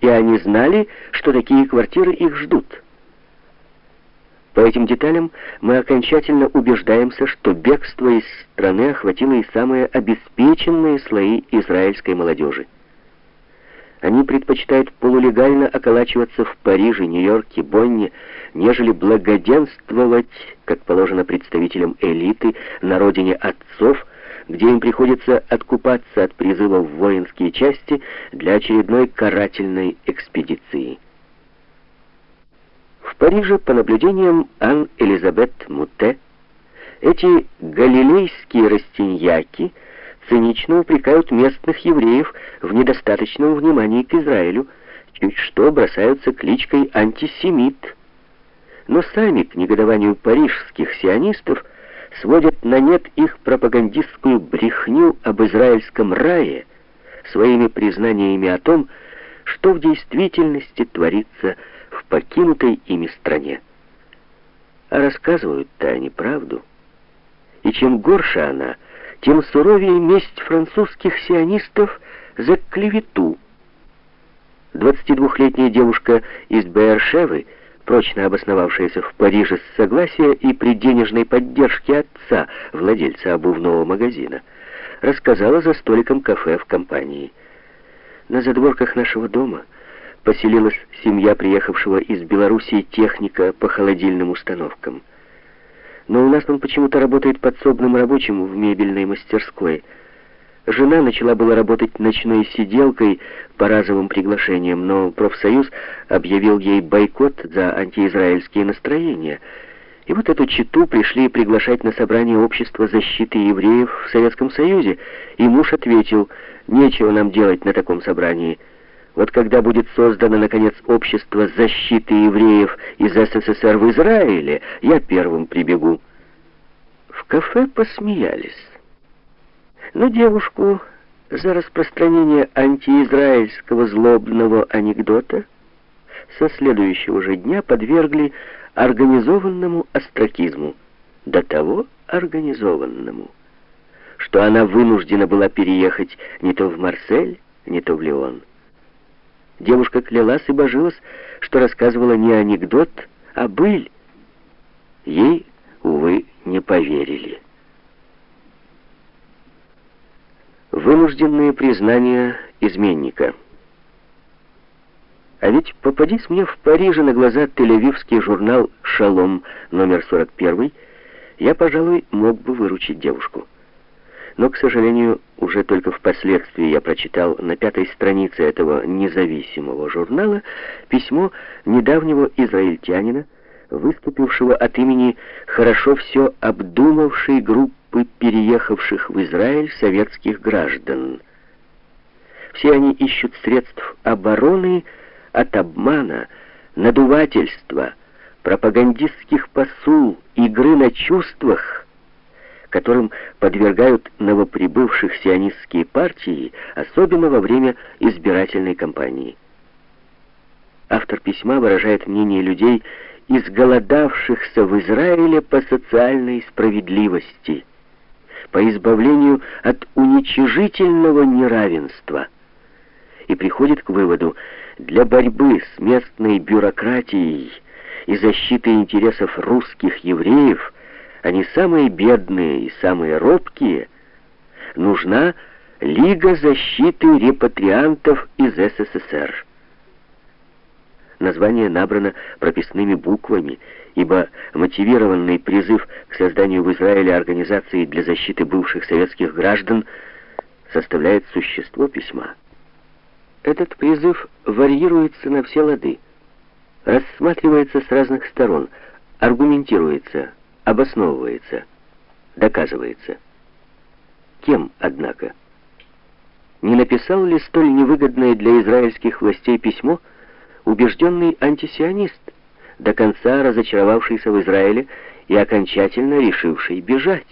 и они знали, что такие квартиры их ждут. По этим деталям мы окончательно убеждаемся, что бегство из страны охватило и самые обеспеченные слои израильской молодежи. Они предпочитают полулегально околачиваться в Париже, Нью-Йорке, Бонне, нежели благоденствовать, как положено представителям элиты, на родине отцов, где им приходится откупаться от призыва в воинские части для очередной карательной экспедиции. В Париже, по наблюдениям Ан-Элизабет Муте, эти галилейские растиньяки цинично упрекают местных евреев в недостаточном внимании к Израилю, чуть что бросаются кличкой «антисемит». Но сами к негодованию парижских сионистов сводят на нет их пропагандистскую брехню об израильском рае своими признаниями о том, что в действительности творится в покинутой ими стране. А рассказывают-то они правду. И чем горше она, тем суровее месть французских сионистов за клевету. 22-летняя девушка из Беершевы прочно обосновавшаяся в Париже с согласия и при денежной поддержке отца, владельца обувного магазина, рассказала за столиком кафе в компании. На задворках нашего дома поселилась семья приехавшего из Белоруссии техника по холодильным установкам. Но у нас он почему-то работает подсобным рабочим в мебельной мастерской – Жена начала было работать ночной сиделкой по разовым приглашениям, но профсоюз объявил ей бойкот за антиизраильские настроения. И вот эту читу пришли приглашать на собрание общества защиты евреев в Советском Союзе, и муж ответил, нечего нам делать на таком собрании. Вот когда будет создано, наконец, общество защиты евреев из СССР в Израиле, я первым прибегу. В кафе посмеялись но девушку за распространение антиизраильского злобного анекдота со следующего же дня подвергли организованному остракизму, до того организованному, что она вынуждена была переехать не то в Марсель, не то в Лион. Девушка клялась и божилась, что рассказывала не анекдот, а быль. Ей, увы, не поверили. Вынужденные признания изменника. А ведь попадись мне в Париже на глаза тель журнал «Шалом» номер 41, я, пожалуй, мог бы выручить девушку. Но, к сожалению, уже только впоследствии я прочитал на пятой странице этого независимого журнала письмо недавнего израильтянина, выступившего от имени хорошо все обдумавшей группы группы переехавших в Израиль советских граждан. Все они ищут средств обороны от обмана, надувательства, пропагандистских посул, игры на чувствах, которым подвергают новоприбывших сионистские партии, особенно во время избирательной кампании. Автор письма выражает мнение людей, изголодавшихся в Израиле по социальной справедливости – по избавлению от уничижительного неравенства и приходит к выводу, для борьбы с местной бюрократией и защиты интересов русских евреев, они самые бедные и самые робкие, нужна Лига защиты репатриантов из СССР. Название набрано прописными буквами, ибо мотивированный призыв к созданию в Израиле организации для защиты бывших советских граждан составляет существо письма. Этот призыв варьируется на все лады, рассматривается с разных сторон, аргументируется, обосновывается, доказывается. Кем, однако? Не написал ли столь невыгодное для израильских властей письмо убежденный антисионист, до конца разочаровавшийся в Израиле и окончательно решивший бежать.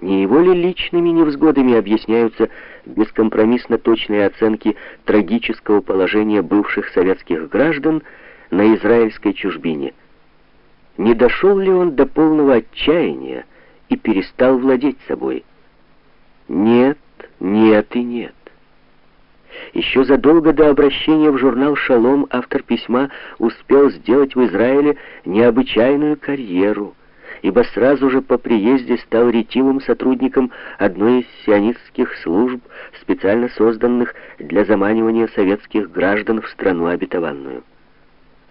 Не его ли личными невзгодами объясняются бескомпромиссно точные оценки трагического положения бывших советских граждан на израильской чужбине? Не дошел ли он до полного отчаяния и перестал владеть собой? Нет, нет и нет. Еще задолго до обращения в журнал «Шалом» автор письма успел сделать в Израиле необычайную карьеру, ибо сразу же по приезде стал ретивым сотрудником одной из сионистских служб, специально созданных для заманивания советских граждан в страну обетованную.